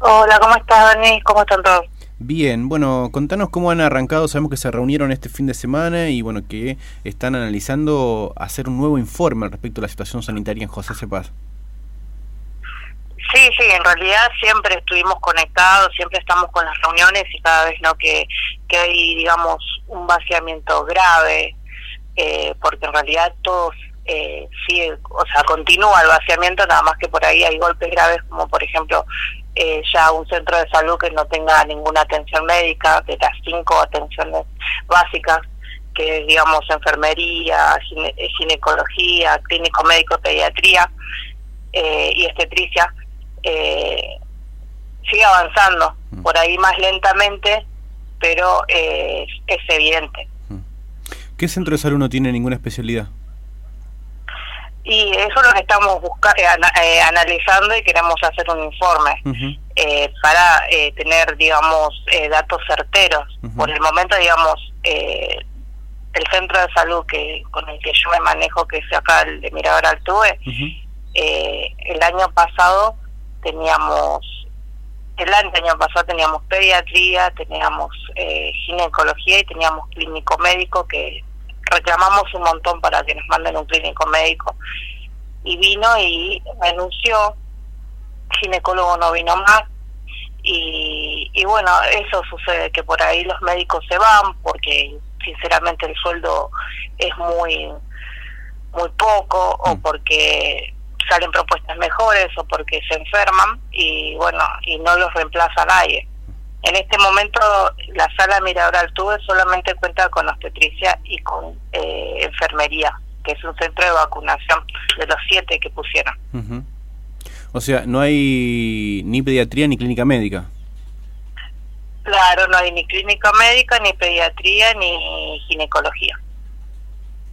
Hola, ¿cómo estás, Dani? ¿Cómo están todos? Bien, bueno, contanos cómo han arrancado. Sabemos que se reunieron este fin de semana y bueno, que están analizando hacer un nuevo informe respecto a la situación sanitaria en José Cepaz. Sí, sí, en realidad siempre estuvimos conectados, siempre estamos con las reuniones y cada vez no que, que hay, digamos, un vaciamiento grave, eh, porque en realidad todos eh, sí, o sea, continúa el vaciamiento, nada más que por ahí hay golpes graves, como por ejemplo eh, ya un centro de salud que no tenga ninguna atención médica, de las cinco atenciones básicas, que digamos enfermería, ginecología, clínico médico, pediatría eh, y estetricia, eh, sigue avanzando, mm. por ahí más lentamente, pero eh, es evidente. Mm. ¿Qué centro de salud no tiene ninguna especialidad? Y eso es lo que estamos buscando, eh, eh, analizando y queremos hacer un informe eh, para tener, digamos, datos certeros. Por el momento, digamos, el centro de salud que con el que yo me manejo, que es acá el de Mirador Altuve, el año pasado teníamos, el año pasado teníamos pediatría, teníamos ginecología y teníamos clínico médico que reclamamos un montón para que nos manden un clínico médico y vino y anunció, ginecólogo no vino más y, y bueno, eso sucede que por ahí los médicos se van porque sinceramente el sueldo es muy muy poco o mm. porque salen propuestas mejores o porque se enferman y bueno, y no los reemplaza nadie. En este momento la sala Mirador Altuve solamente cuenta con obstetricia y con eh, enfermería, que es un centro de vacunación de los siete que pusieron. O sea, no hay ni pediatría ni clínica médica. Claro, no hay ni clínica médica, ni pediatría, ni ginecología.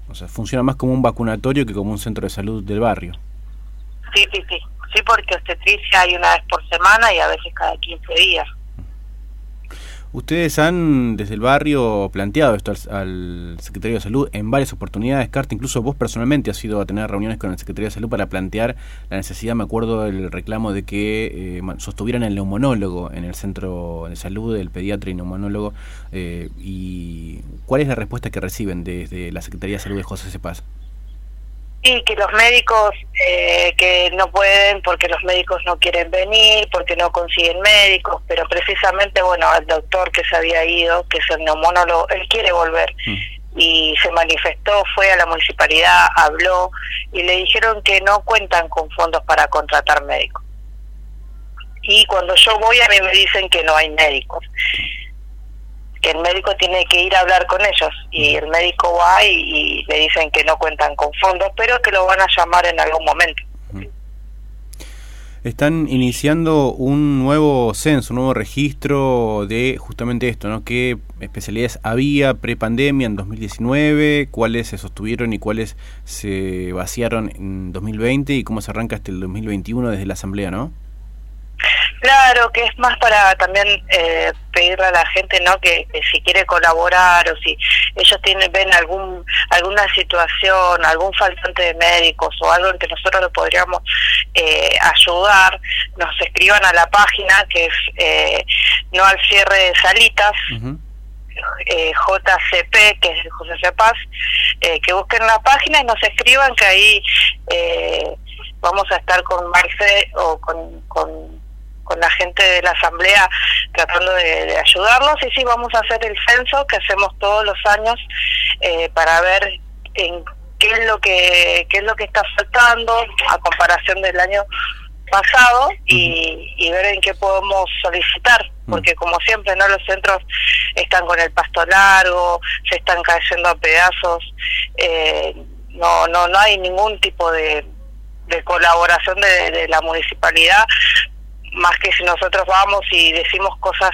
O sea, funciona más como un vacunatorio que como un centro de salud del barrio. Sí, sí, sí. Sí, porque obstetricia hay una vez por semana y a veces cada 15 días. Ustedes han desde el barrio planteado esto al, Secretario de Salud en varias oportunidades. Carta, incluso vos personalmente has ido a tener reuniones con el Secretario de Salud para plantear la necesidad, me acuerdo del reclamo de que eh, sostuvieran el neumonólogo en el centro de salud, el pediatra y neumonólogo. Eh, ¿Y cuál es la respuesta que reciben desde la Secretaría de Salud de José Cepaz? Y que los médicos eh, que no pueden porque los médicos no quieren venir, porque no consiguen médicos, pero precisamente, bueno, el doctor que se había ido, que es el neumólogo, él quiere volver. Mm. Y se manifestó, fue a la municipalidad, habló y le dijeron que no cuentan con fondos para contratar médicos. Y cuando yo voy a mí me dicen que no hay médicos el médico tiene que ir a hablar con ellos y el médico va y, le dicen que no cuentan con fondos, pero que lo van a llamar en algún momento. Están iniciando un nuevo censo, un nuevo registro de justamente esto, ¿no? ¿Qué especialidades había pre-pandemia en 2019? ¿Cuáles se sostuvieron y cuáles se vaciaron en 2020? ¿Y cómo se arranca hasta el 2021 desde la Asamblea, no? Claro, que es más para también eh, pedirle a la gente, ¿no? Que, si quiere colaborar o si ellos tienen ven algún alguna situación, algún faltante de médicos o algo en que nosotros lo podríamos eh, ayudar, nos escriban a la página que es eh, no al cierre de salitas. JCP, que es José Cepaz, que busquen la página y nos escriban que ahí vamos a estar con Marce o con, con con la gente de la asamblea tratando de, ayudarlos y sí vamos a hacer el censo que hacemos todos los años eh, para ver en qué es lo que qué es lo que está faltando a comparación del año pasado y, ver en qué podemos solicitar porque como siempre no los centros están con el pasto largo se están cayendo a pedazos eh, no no no hay ningún tipo de, de colaboración de, de, la municipalidad más que si nosotros vamos y decimos cosas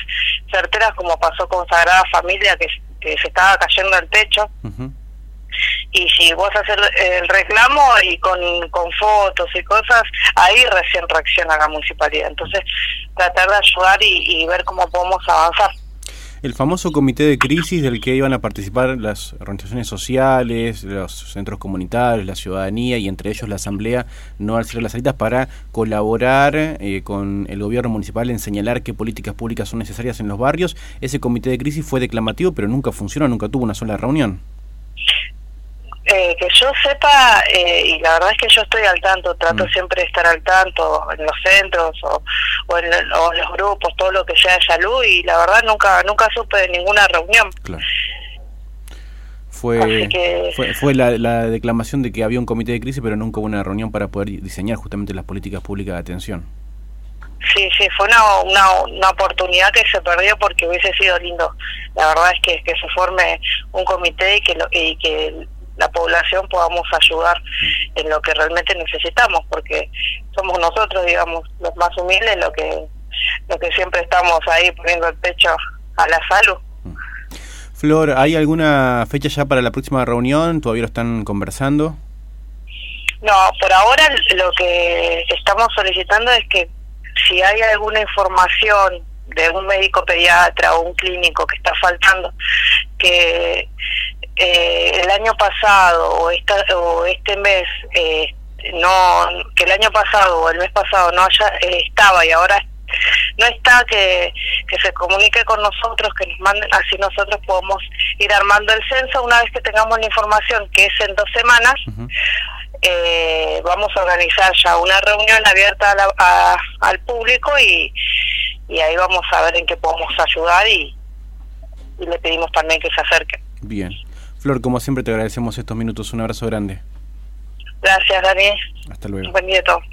certeras como pasó con Sagrada Familia que, se estaba cayendo al techo. Y si vos haces el reclamo y con, con fotos y cosas ahí recién reacciona la municipalidad. Entonces tratar de ayudar y, ver cómo podemos avanzar El famoso comité de crisis del que iban a participar las organizaciones sociales, los centros comunitarios, la ciudadanía y entre ellos la asamblea no al cierre las salidas para colaborar eh, con el gobierno municipal en señalar qué políticas públicas son necesarias en los barrios. Ese comité de crisis fue declamativo pero nunca funcionó, nunca tuvo una sola reunión. Eh, que yo sepa, eh, y la verdad es que yo estoy al tanto, trato mm. siempre de estar al tanto en los centros o, o, en, los grupos, todo lo que sea de salud, y la verdad nunca nunca supe de ninguna reunión. Fue, fue, fue la, la, declamación de que había un comité de crisis, pero nunca hubo una reunión para poder diseñar justamente las políticas públicas de atención. Sí, sí, fue una, una, una, oportunidad que se perdió porque hubiese sido lindo. La verdad es que, que se forme un comité y que, lo, y que la población podamos ayudar en lo que realmente necesitamos, porque somos nosotros, digamos, los más humildes, lo que, lo que siempre estamos ahí poniendo el pecho a la salud. Flor, ¿hay alguna fecha ya para la próxima reunión? ¿Todavía lo están conversando? No, por ahora lo que estamos solicitando es que si hay alguna información de un médico pediatra o un clínico que está faltando, que eh, el año pasado o, esta, o este mes, eh, no que el año pasado o el mes pasado no haya eh, estaba y ahora no está que, que se comunique con nosotros que nos manden así nosotros podemos ir armando el censo. Una vez que tengamos la información que es en dos semanas eh, vamos a organizar ya una reunión abierta al público y, y ahí vamos a ver en qué podemos ayudar y, y le pedimos también que se acerque. Bien Flor, como siempre te agradecemos estos minutos. Un abrazo grande. Gracias, Dani. Hasta luego. Buen día a todos.